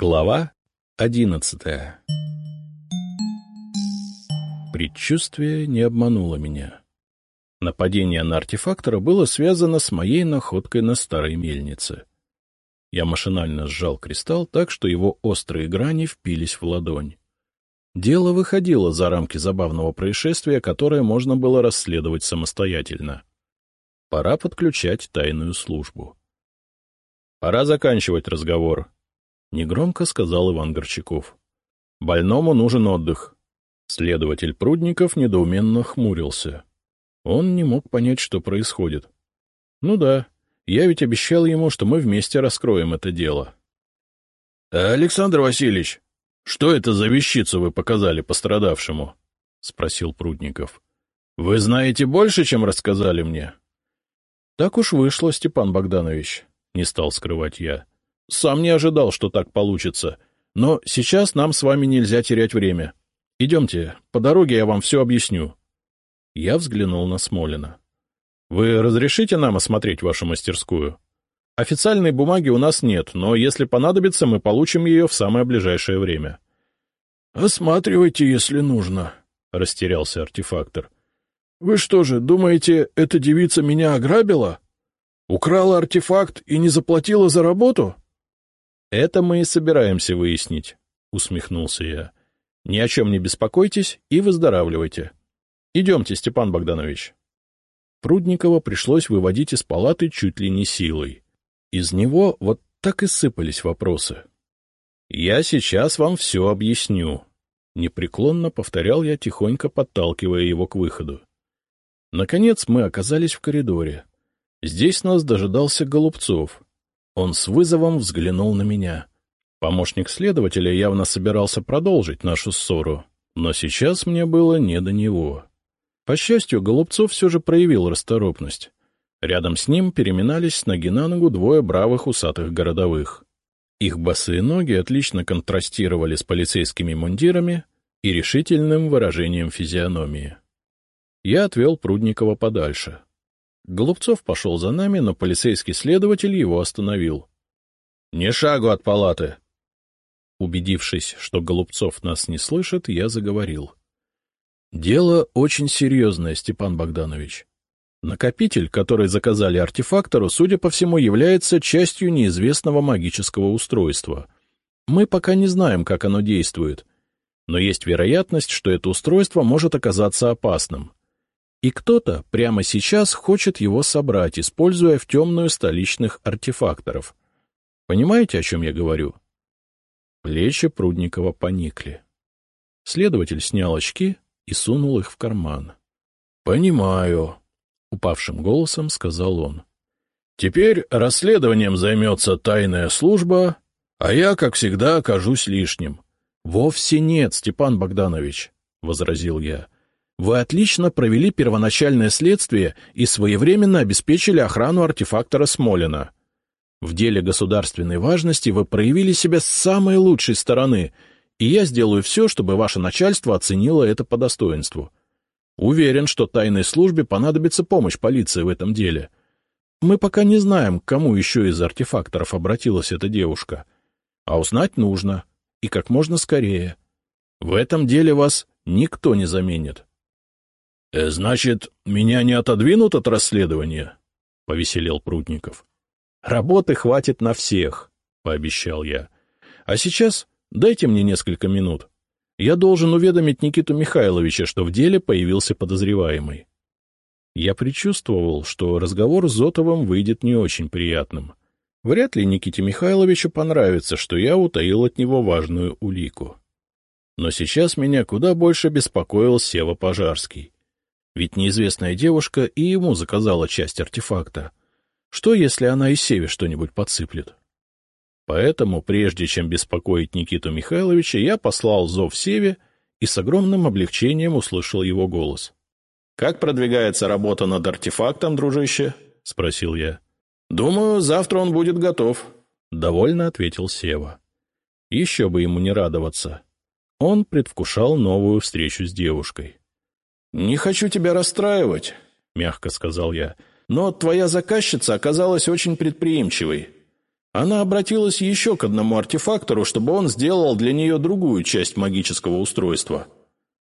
Глава одиннадцатая Предчувствие не обмануло меня. Нападение на артефактора было связано с моей находкой на старой мельнице. Я машинально сжал кристалл так, что его острые грани впились в ладонь. Дело выходило за рамки забавного происшествия, которое можно было расследовать самостоятельно. Пора подключать тайную службу. — Пора заканчивать разговор, — негромко сказал Иван Горчаков. — Больному нужен отдых. Следователь Прудников недоуменно хмурился. Он не мог понять, что происходит. — Ну да, я ведь обещал ему, что мы вместе раскроем это дело. — Александр Васильевич, что это за вещицу вы показали пострадавшему? — спросил Прудников. — Вы знаете больше, чем рассказали мне? — Так уж вышло, Степан Богданович, — не стал скрывать я. — Сам не ожидал, что так получится. Но сейчас нам с вами нельзя терять время. Идемте, по дороге я вам все объясню. Я взглянул на Смолина. — Вы разрешите нам осмотреть вашу мастерскую? Официальной бумаги у нас нет, но если понадобится, мы получим ее в самое ближайшее время. — Осматривайте, если нужно, — растерялся артефактор. — Вы что же, думаете, эта девица меня ограбила? Украла артефакт и не заплатила за работу? — Это мы и собираемся выяснить, — усмехнулся я. Ни о чем не беспокойтесь и выздоравливайте. Идемте, Степан Богданович. Прудникова пришлось выводить из палаты чуть ли не силой. Из него вот так и сыпались вопросы. — Я сейчас вам все объясню. Непреклонно повторял я, тихонько подталкивая его к выходу. Наконец мы оказались в коридоре. Здесь нас дожидался Голубцов. Он с вызовом взглянул на меня. Помощник следователя явно собирался продолжить нашу ссору, но сейчас мне было не до него. По счастью, Голубцов все же проявил расторопность. Рядом с ним переминались с ноги на ногу двое бравых усатых городовых. Их босые ноги отлично контрастировали с полицейскими мундирами и решительным выражением физиономии. Я отвел Прудникова подальше. Голубцов пошел за нами, но полицейский следователь его остановил. — Не шагу от палаты! Убедившись, что Голубцов нас не слышит, я заговорил. — Дело очень серьезное, Степан Богданович. Накопитель, который заказали артефактору, судя по всему, является частью неизвестного магического устройства. Мы пока не знаем, как оно действует, но есть вероятность, что это устройство может оказаться опасным. И кто-то прямо сейчас хочет его собрать, используя в темную столичных артефакторов. Понимаете, о чем я говорю? — Плечи Прудникова поникли. Следователь снял очки и сунул их в карман. — Понимаю, — упавшим голосом сказал он. — Теперь расследованием займется тайная служба, а я, как всегда, окажусь лишним. — Вовсе нет, Степан Богданович, — возразил я. — Вы отлично провели первоначальное следствие и своевременно обеспечили охрану артефактора Смолина. — в деле государственной важности вы проявили себя с самой лучшей стороны, и я сделаю все, чтобы ваше начальство оценило это по достоинству. Уверен, что тайной службе понадобится помощь полиции в этом деле. Мы пока не знаем, к кому еще из артефакторов обратилась эта девушка. А узнать нужно, и как можно скорее. В этом деле вас никто не заменит. «Э, — Значит, меня не отодвинут от расследования? — повеселел Прутников. Работы хватит на всех, — пообещал я. А сейчас дайте мне несколько минут. Я должен уведомить Никиту Михайловича, что в деле появился подозреваемый. Я предчувствовал, что разговор с Зотовым выйдет не очень приятным. Вряд ли Никите Михайловичу понравится, что я утаил от него важную улику. Но сейчас меня куда больше беспокоил Сева Пожарский. Ведь неизвестная девушка и ему заказала часть артефакта. Что, если она и Севе что-нибудь подсыплет? Поэтому, прежде чем беспокоить Никиту Михайловича, я послал зов Севе и с огромным облегчением услышал его голос. — Как продвигается работа над артефактом, дружище? — спросил я. — Думаю, завтра он будет готов, — довольно ответил Сева. Еще бы ему не радоваться. Он предвкушал новую встречу с девушкой. — Не хочу тебя расстраивать, — мягко сказал я, — но твоя заказчица оказалась очень предприимчивой. Она обратилась еще к одному артефактору, чтобы он сделал для нее другую часть магического устройства.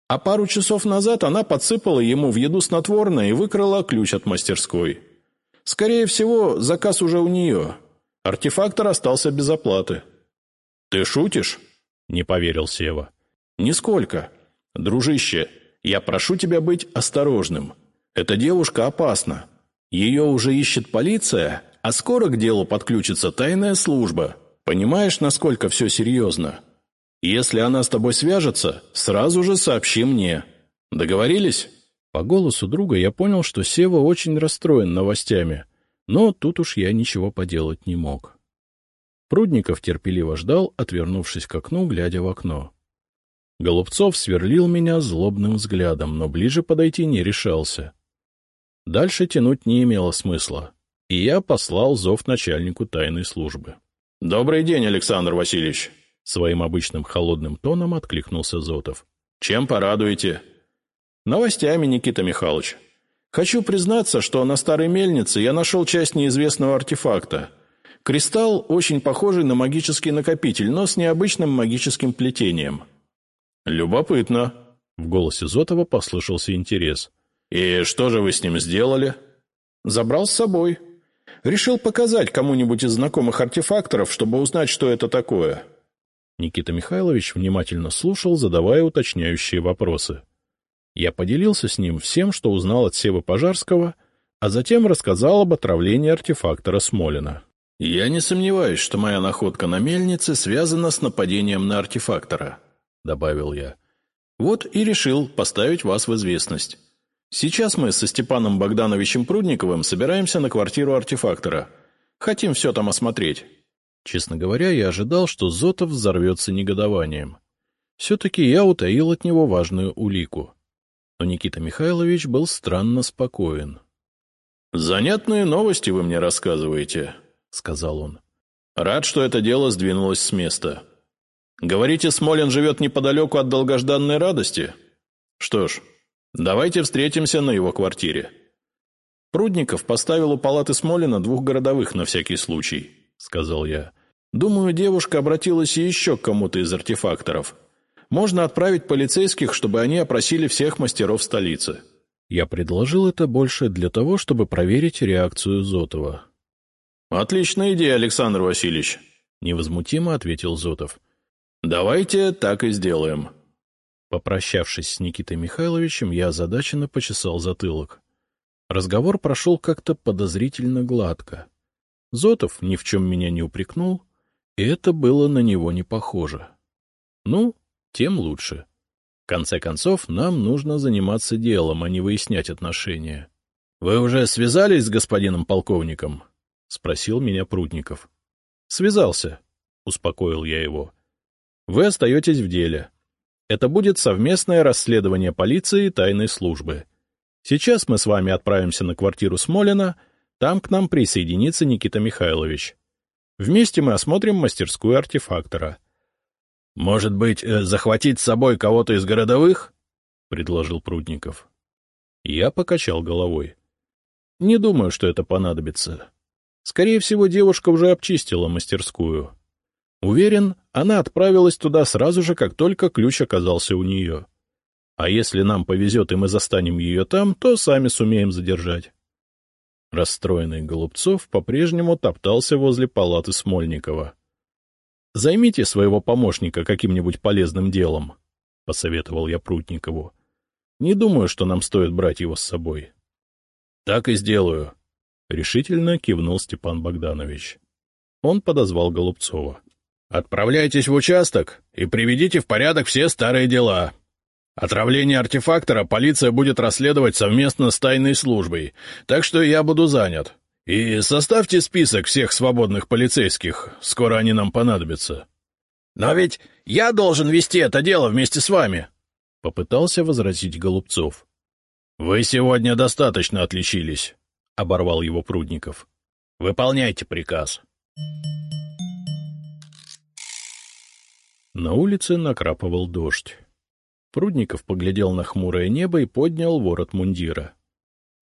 А пару часов назад она подсыпала ему в еду снотворное и выкрала ключ от мастерской. Скорее всего, заказ уже у нее. Артефактор остался без оплаты. «Ты шутишь?» — не поверил Сева. «Нисколько. Дружище, я прошу тебя быть осторожным. Эта девушка опасна. Ее уже ищет полиция, а скоро к делу подключится тайная служба. Понимаешь, насколько все серьезно? Если она с тобой свяжется, сразу же сообщи мне. Договорились?» По голосу друга я понял, что Сева очень расстроен новостями, но тут уж я ничего поделать не мог. Прудников терпеливо ждал, отвернувшись к окну, глядя в окно. Голубцов сверлил меня злобным взглядом, но ближе подойти не решался. Дальше тянуть не имело смысла, и я послал зов начальнику тайной службы. — Добрый день, Александр Васильевич! — своим обычным холодным тоном откликнулся Зотов. — Чем порадуете? — Новостями, Никита Михайлович. Хочу признаться, что на старой мельнице я нашел часть неизвестного артефакта. Кристалл очень похожий на магический накопитель, но с необычным магическим плетением. — Любопытно. В голосе Зотова послышался интерес. «И что же вы с ним сделали?» «Забрал с собой. Решил показать кому-нибудь из знакомых артефакторов, чтобы узнать, что это такое». Никита Михайлович внимательно слушал, задавая уточняющие вопросы. Я поделился с ним всем, что узнал от Севы Пожарского, а затем рассказал об отравлении артефактора Смолина. «Я не сомневаюсь, что моя находка на мельнице связана с нападением на артефактора», — добавил я. «Вот и решил поставить вас в известность. Сейчас мы со Степаном Богдановичем Прудниковым собираемся на квартиру артефактора. Хотим все там осмотреть. Честно говоря, я ожидал, что Зотов взорвется негодованием. Все-таки я утаил от него важную улику. Но Никита Михайлович был странно спокоен. — Занятные новости вы мне рассказываете, — сказал он. — Рад, что это дело сдвинулось с места. Говорите, Смолин живет неподалеку от долгожданной радости? Что ж, Давайте встретимся на его квартире. Прудников поставил у палаты Смолина двух городовых на всякий случай, сказал я. Думаю, девушка обратилась еще к кому-то из артефакторов. Можно отправить полицейских, чтобы они опросили всех мастеров столицы. Я предложил это больше для того, чтобы проверить реакцию Зотова. «Отличная идея, Александр Васильевич», — невозмутимо ответил Зотов. «Давайте так и сделаем. Попрощавшись с Никитой Михайловичем, я озадаченно почесал затылок. Разговор прошел как-то подозрительно гладко. Зотов ни в чем меня не упрекнул, и это было на него не похоже. Ну, тем лучше. В конце концов, нам нужно заниматься делом, а не выяснять отношения. — Вы уже связались с господином полковником? — спросил меня Прутников. — Связался, — успокоил я его. — Вы остаетесь в деле. Это будет совместное расследование полиции и тайной службы. Сейчас мы с вами отправимся на квартиру Смолина, там к нам присоединится Никита Михайлович. Вместе мы осмотрим мастерскую артефактора. — Может быть, э, захватить с собой кого-то из городовых? — предложил Прудников. Я покачал головой. — Не думаю, что это понадобится. Скорее всего, девушка уже обчистила мастерскую. Уверен, она отправилась туда сразу же, как только ключ оказался у нее. А если нам повезет и мы застанем ее там, то сами сумеем задержать. Расстроенный Голубцов по-прежнему топтался возле палаты Смольникова. — Займите своего помощника каким-нибудь полезным делом, — посоветовал я Прутникову. — Не думаю, что нам стоит брать его с собой. — Так и сделаю, — решительно кивнул Степан Богданович. Он подозвал Голубцова. — Отправляйтесь в участок и приведите в порядок все старые дела. Отравление артефактора полиция будет расследовать совместно с тайной службой, так что я буду занят. И составьте список всех свободных полицейских, скоро они нам понадобятся. — Но ведь я должен вести это дело вместе с вами, — попытался возразить Голубцов. — Вы сегодня достаточно отличились, — оборвал его Прудников. — Выполняйте приказ. На улице накрапывал дождь. Прудников поглядел на хмурое небо и поднял ворот мундира.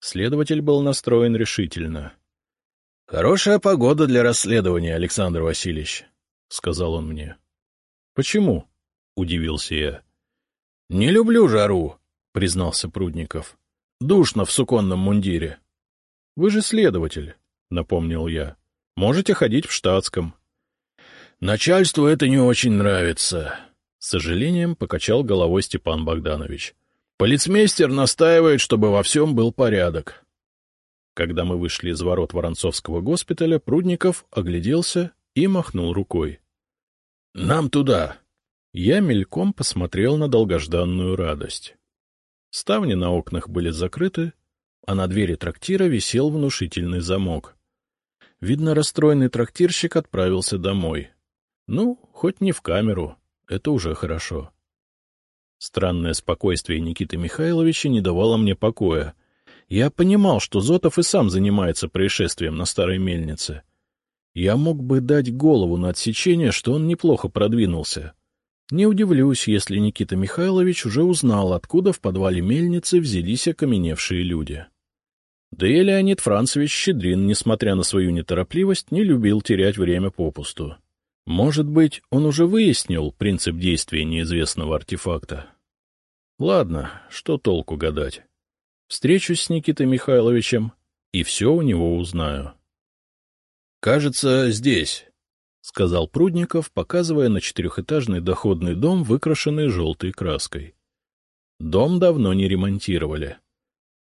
Следователь был настроен решительно. — Хорошая погода для расследования, Александр Васильевич, — сказал он мне. — Почему? — удивился я. — Не люблю жару, — признался Прудников. — Душно в суконном мундире. — Вы же следователь, — напомнил я. — Можете ходить в штатском. — Начальству это не очень нравится, — с сожалением покачал головой Степан Богданович. — Полицмейстер настаивает, чтобы во всем был порядок. Когда мы вышли из ворот Воронцовского госпиталя, Прудников огляделся и махнул рукой. — Нам туда! Я мельком посмотрел на долгожданную радость. Ставни на окнах были закрыты, а на двери трактира висел внушительный замок. Видно, расстроенный трактирщик отправился домой. Ну, хоть не в камеру, это уже хорошо. Странное спокойствие Никиты Михайловича не давало мне покоя. Я понимал, что Зотов и сам занимается происшествием на старой мельнице. Я мог бы дать голову на отсечение, что он неплохо продвинулся. Не удивлюсь, если Никита Михайлович уже узнал, откуда в подвале мельницы взялись окаменевшие люди. Да и Леонид Францевич Щедрин, несмотря на свою неторопливость, не любил терять время попусту. Может быть, он уже выяснил принцип действия неизвестного артефакта? Ладно, что толку гадать. Встречусь с Никитой Михайловичем и все у него узнаю. — Кажется, здесь, — сказал Прудников, показывая на четырехэтажный доходный дом, выкрашенный желтой краской. Дом давно не ремонтировали.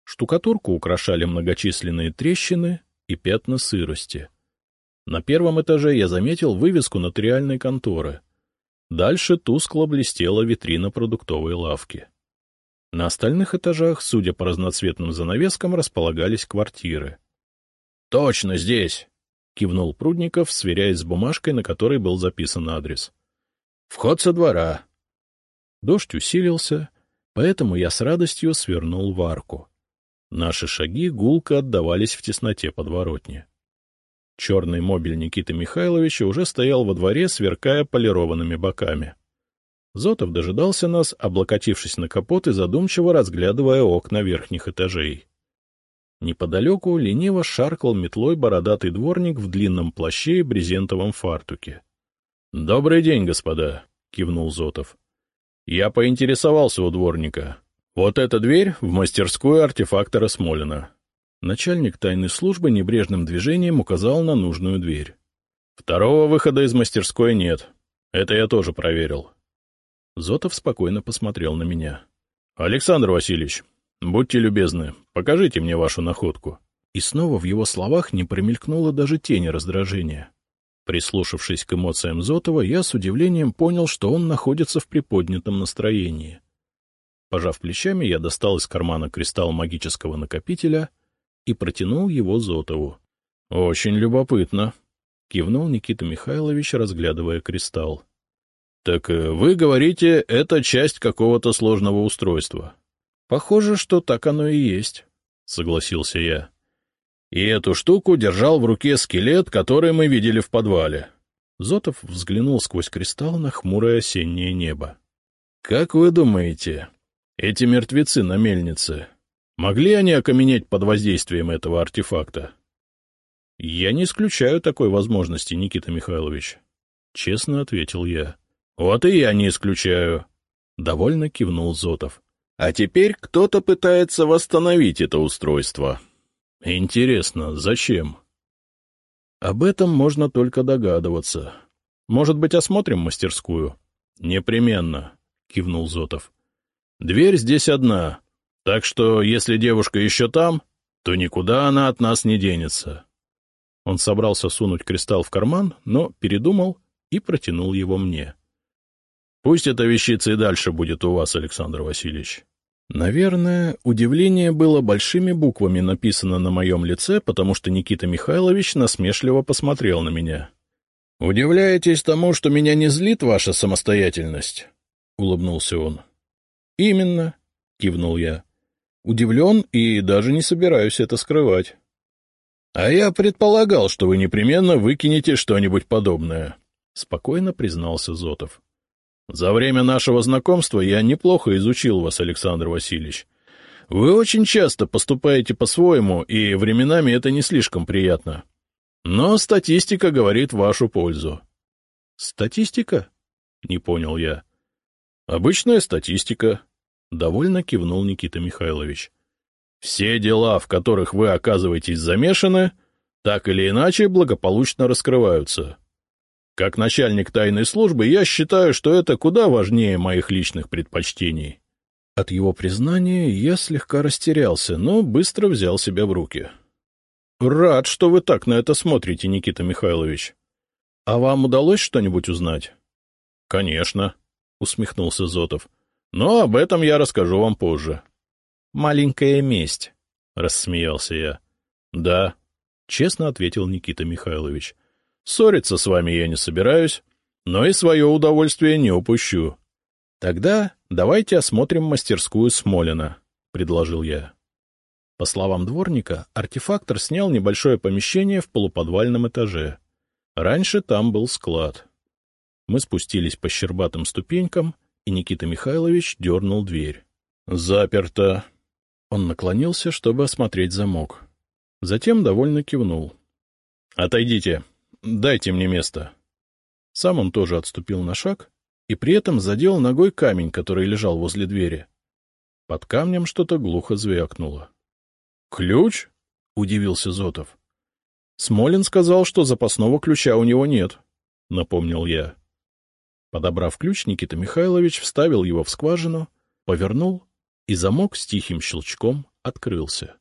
Штукатурку украшали многочисленные трещины и пятна сырости. На первом этаже я заметил вывеску нотариальной конторы. Дальше тускло блестела витрина продуктовой лавки. На остальных этажах, судя по разноцветным занавескам, располагались квартиры. — Точно здесь! — кивнул Прудников, сверяясь с бумажкой, на которой был записан адрес. — Вход со двора. Дождь усилился, поэтому я с радостью свернул в арку. Наши шаги гулко отдавались в тесноте подворотни. Черный мобиль Никиты Михайловича уже стоял во дворе, сверкая полированными боками. Зотов дожидался нас, облокотившись на капот и задумчиво разглядывая окна верхних этажей. Неподалеку лениво шаркал метлой бородатый дворник в длинном плаще и брезентовом фартуке. — Добрый день, господа! — кивнул Зотов. — Я поинтересовался у дворника. Вот эта дверь в мастерскую артефактора Смолина. Начальник тайной службы небрежным движением указал на нужную дверь. Второго выхода из мастерской нет. Это я тоже проверил. Зотов спокойно посмотрел на меня. — Александр Васильевич, будьте любезны, покажите мне вашу находку. И снова в его словах не промелькнуло даже тени раздражения. Прислушавшись к эмоциям Зотова, я с удивлением понял, что он находится в приподнятом настроении. Пожав плечами, я достал из кармана кристалл магического накопителя и протянул его Зотову. — Очень любопытно, — кивнул Никита Михайлович, разглядывая кристалл. — Так э, вы говорите, это часть какого-то сложного устройства? — Похоже, что так оно и есть, — согласился я. — И эту штуку держал в руке скелет, который мы видели в подвале. Зотов взглянул сквозь кристалл на хмурое осеннее небо. — Как вы думаете, эти мертвецы на мельнице, могли они окаменеть под воздействием этого артефакта? — Я не исключаю такой возможности, Никита Михайлович. — Честно ответил я. — Вот и я не исключаю. — довольно кивнул Зотов. — А теперь кто-то пытается восстановить это устройство. — Интересно, зачем? — Об этом можно только догадываться. Может быть, осмотрим мастерскую? — Непременно, — кивнул Зотов. Дверь здесь одна, так что, если девушка еще там, то никуда она от нас не денется. Он собрался сунуть кристалл в карман, но передумал и протянул его мне. — Пусть эта вещица и дальше будет у вас, Александр Васильевич. Наверное, удивление было большими буквами написано на моем лице, потому что Никита Михайлович насмешливо посмотрел на меня. — Удивляетесь тому, что меня не злит ваша самостоятельность? — улыбнулся он. — Именно, — кивнул я. Удивлен и даже не собираюсь это скрывать. — А я предполагал, что вы непременно выкинете что-нибудь подобное, — спокойно признался Зотов. — За время нашего знакомства я неплохо изучил вас, Александр Васильевич. Вы очень часто поступаете по-своему, и временами это не слишком приятно. Но статистика говорит вашу пользу. — Статистика? — не понял я. — Обычная статистика, — довольно кивнул Никита Михайлович. — Все дела, в которых вы оказываетесь замешаны, так или иначе благополучно раскрываются. Как начальник тайной службы я считаю, что это куда важнее моих личных предпочтений. От его признания я слегка растерялся, но быстро взял себя в руки. — Рад, что вы так на это смотрите, Никита Михайлович. А вам удалось что-нибудь узнать? — Конечно, — усмехнулся Зотов. — Но об этом я расскажу вам позже. — Маленькая месть, — рассмеялся я. — Да, — честно ответил Никита Михайлович. — Ссориться с вами я не собираюсь, но и свое удовольствие не упущу. — Тогда давайте осмотрим мастерскую Смолина, — предложил я. По словам дворника, артефактор снял небольшое помещение в полуподвальном этаже. Раньше там был склад. Мы спустились по щербатым ступенькам, и Никита Михайлович дернул дверь. — Заперто. Он наклонился, чтобы осмотреть замок. Затем довольно кивнул. — Отойдите. Дайте мне место. Сам он тоже отступил на шаг и при этом задел ногой камень, который лежал возле двери. Под камнем что-то глухо звякнуло. — Ключ? — удивился Зотов. — Смолин сказал, что запасного ключа у него нет, — напомнил я. Подобрав ключ, Никита Михайлович вставил его в скважину, повернул, и замок с тихим щелчком открылся.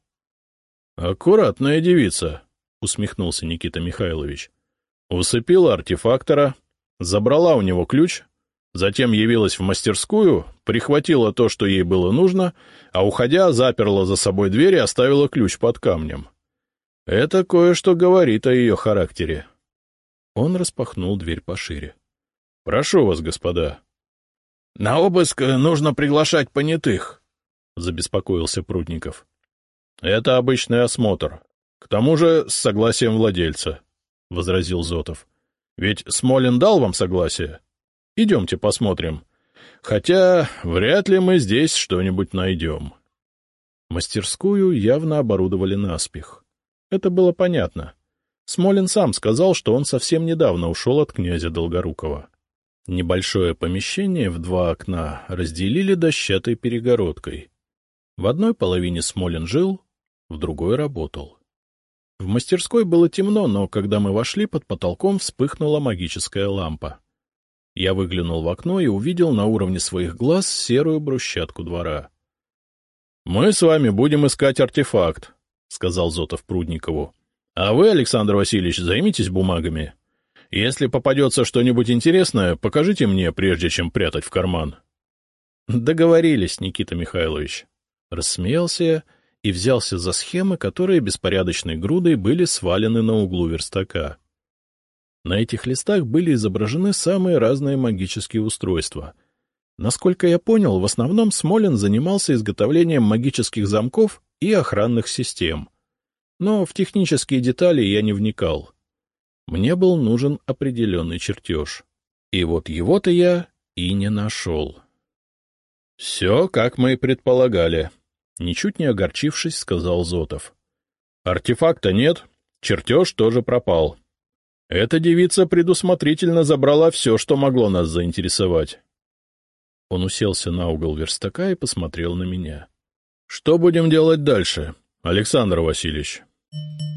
— Аккуратная девица, — усмехнулся Никита Михайлович. Усыпила артефактора, забрала у него ключ, затем явилась в мастерскую, прихватила то, что ей было нужно, а, уходя, заперла за собой дверь и оставила ключ под камнем. Это кое-что говорит о ее характере. Он распахнул дверь пошире. — Прошу вас, господа. — На обыск нужно приглашать понятых, — забеспокоился Прудников. — Это обычный осмотр. К тому же с согласием владельца, — возразил Зотов. — Ведь Смолин дал вам согласие? Идемте посмотрим. Хотя вряд ли мы здесь что-нибудь найдем. Мастерскую явно оборудовали наспех. Это было понятно. Смолин сам сказал, что он совсем недавно ушел от князя Долгорукова. Небольшое помещение в два окна разделили дощатой перегородкой. В одной половине Смолин жил, в другой работал. В мастерской было темно, но когда мы вошли, под потолком вспыхнула магическая лампа. Я выглянул в окно и увидел на уровне своих глаз серую брусчатку двора. — Мы с вами будем искать артефакт, — сказал Зотов Прудникову. — А вы, Александр Васильевич, займитесь бумагами. Если попадется что-нибудь интересное, покажите мне, прежде чем прятать в карман. — Договорились, Никита Михайлович. Рассмеялся я и взялся за схемы, которые беспорядочной грудой были свалены на углу верстака. На этих листах были изображены самые разные магические устройства. Насколько я понял, в основном Смолин занимался изготовлением магических замков и охранных систем. Но в технические детали я не вникал. Мне был нужен определенный чертеж. И вот его-то я и не нашел. — Все, как мы и предполагали, — ничуть не огорчившись, сказал Зотов. — Артефакта нет, чертеж тоже пропал. Эта девица предусмотрительно забрала все, что могло нас заинтересовать. Он уселся на угол верстака и посмотрел на меня. — Что будем делать дальше, Александр Васильевич? —